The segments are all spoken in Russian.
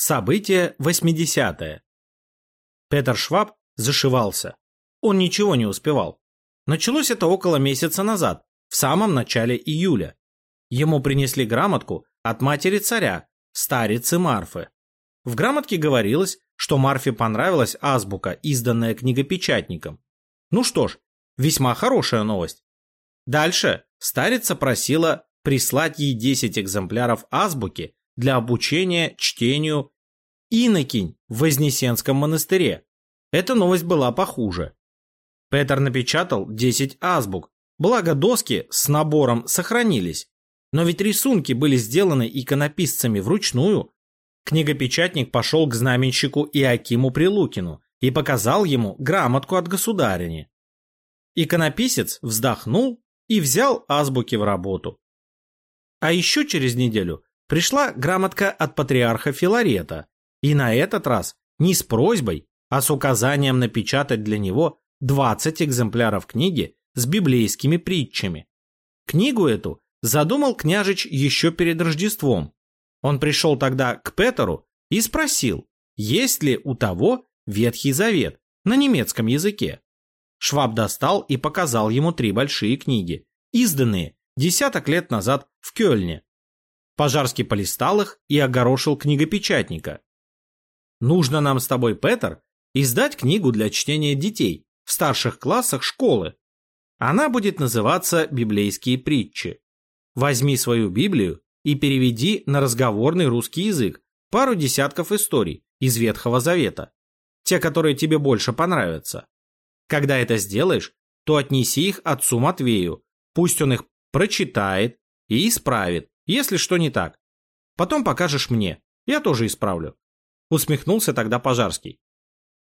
Событие 80 -е. Петер Шваб зашивался. Он ничего не успевал. Началось это около месяца назад, в самом начале июля. Ему принесли грамотку от матери царя, старицы Марфы. В грамотке говорилось, что Марфе понравилась азбука, изданная книгопечатником. Ну что ж, весьма хорошая новость. Дальше старица просила прислать ей 10 экземпляров азбуки для обучения чтению инокинь в Вознесенском монастыре. Эта новость была похуже. Петр напечатал 10 азбук, благо доски с набором сохранились. Но ведь рисунки были сделаны иконописцами вручную. Книгопечатник пошел к знаменщику Иакиму Прилукину и показал ему грамотку от государини. Иконописец вздохнул и взял азбуки в работу. А еще через неделю пришла грамотка от патриарха Филарета, и на этот раз не с просьбой, а с указанием напечатать для него 20 экземпляров книги с библейскими притчами. Книгу эту задумал княжич еще перед Рождеством. Он пришел тогда к Петеру и спросил, есть ли у того Ветхий Завет на немецком языке. Шваб достал и показал ему три большие книги, изданные десяток лет назад в Кёльне. Пожарский полистал их и огорошил книгопечатника. «Нужно нам с тобой, Петер, издать книгу для чтения детей в старших классах школы. Она будет называться «Библейские притчи». Возьми свою Библию и переведи на разговорный русский язык пару десятков историй из Ветхого Завета, те, которые тебе больше понравятся. Когда это сделаешь, то отнеси их отцу Матвею, пусть он их прочитает и исправит, если что не так. Потом покажешь мне, я тоже исправлю. Усмехнулся тогда Пожарский.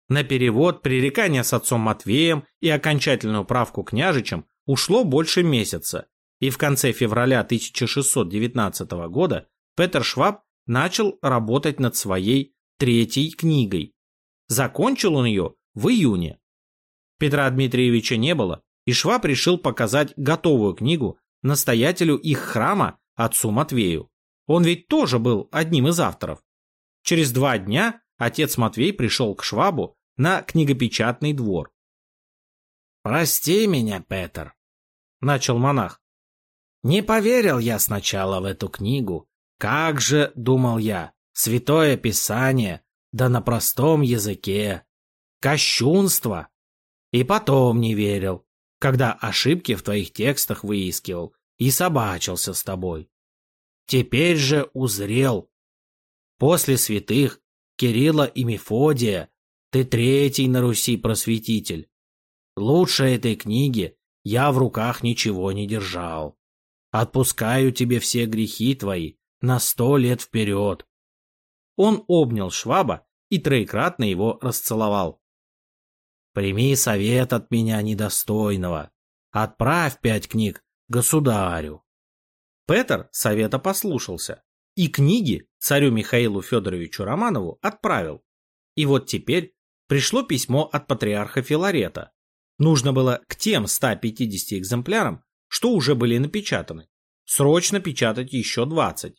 На перевод, пререкания с отцом Матвеем и окончательную правку княжичем ушло больше месяца, и в конце февраля 1619 года Петер Шваб начал работать над своей третьей книгой. Закончил он ее в июне. Петра Дмитриевича не было, и Шваб решил показать готовую книгу настоятелю их храма отцу Матвею. Он ведь тоже был одним из авторов. Через два дня отец Матвей пришел к Швабу на книгопечатный двор. «Прости меня, Петр», — начал монах. «Не поверил я сначала в эту книгу. Как же, — думал я, — святое писание, да на простом языке. Кощунство. И потом не верил, когда ошибки в твоих текстах выискивал и собачился с тобой. Теперь же узрел. После святых Кирилла и Мефодия ты третий на Руси просветитель. Лучше этой книги я в руках ничего не держал. Отпускаю тебе все грехи твои на сто лет вперед. Он обнял Шваба и троекратно его расцеловал. Прими совет от меня недостойного. Отправь пять книг государю. Петр совета послушался и книги царю Михаилу Федоровичу Романову отправил. И вот теперь пришло письмо от патриарха Филарета. Нужно было к тем 150 экземплярам, что уже были напечатаны, срочно печатать еще 20.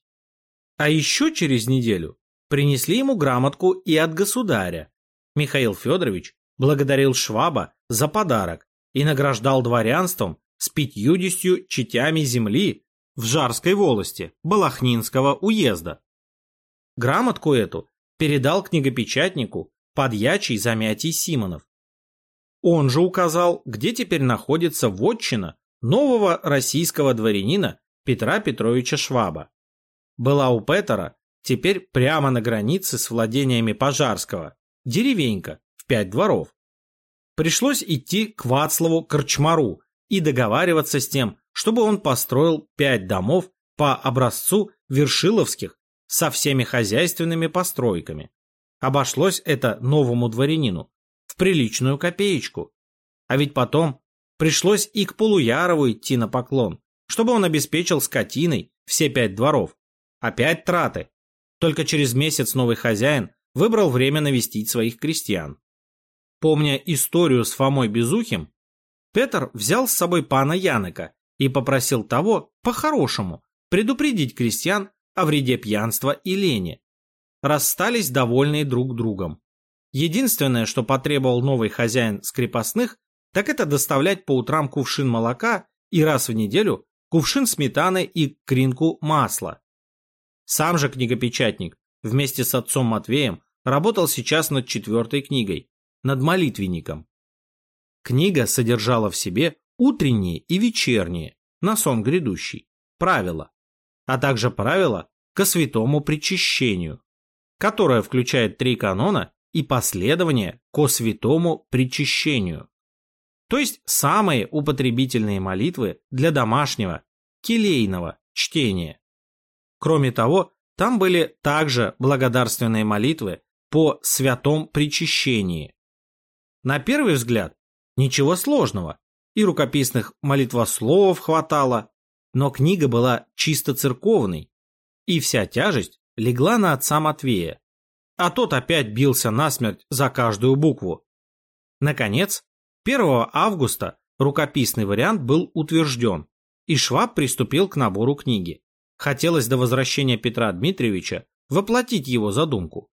А еще через неделю принесли ему грамотку и от государя. Михаил Федорович благодарил Шваба за подарок и награждал дворянством с пятьюдесятью четями земли в Жарской волости Балахнинского уезда. Грамотку эту передал книгопечатнику подьячий Замятий Симонов. Он же указал, где теперь находится вотчина нового российского дворянина Петра Петровича Шваба. Была у Петера теперь прямо на границе с владениями Пожарского, деревенька в пять дворов. Пришлось идти к Вацлаву Корчмару и договариваться с тем, чтобы он построил пять домов по образцу Вершиловских со всеми хозяйственными постройками. Обошлось это новому дворянину в приличную копеечку. А ведь потом пришлось и к Полуярову идти на поклон, чтобы он обеспечил скотиной все пять дворов. Опять траты. Только через месяц новый хозяин выбрал время навестить своих крестьян. Помня историю с Фомой Безухим, Петр взял с собой пана Яныка и попросил того, по-хорошему, предупредить крестьян о вреде пьянства и лени. расстались довольные друг другом. Единственное, что потребовал новый хозяин скрепостных, так это доставлять по утрам кувшин молока и раз в неделю кувшин сметаны и кринку масла. Сам же книгопечатник вместе с отцом Матвеем работал сейчас над четвертой книгой, над молитвенником. Книга содержала в себе утренние и вечерние, на сон грядущий, правила, а также правила ко святому причащению, которое включает три канона и последование ко святому причащению. То есть самые употребительные молитвы для домашнего, келейного чтения. Кроме того, там были также благодарственные молитвы по святом причащении. На первый взгляд, ничего сложного, и рукописных молитвословов хватало, но книга была чисто церковной, и вся тяжесть легла на отца Матвея, а тот опять бился насмерть за каждую букву. Наконец, 1 августа рукописный вариант был утвержден, и Шваб приступил к набору книги. Хотелось до возвращения Петра Дмитриевича воплотить его задумку.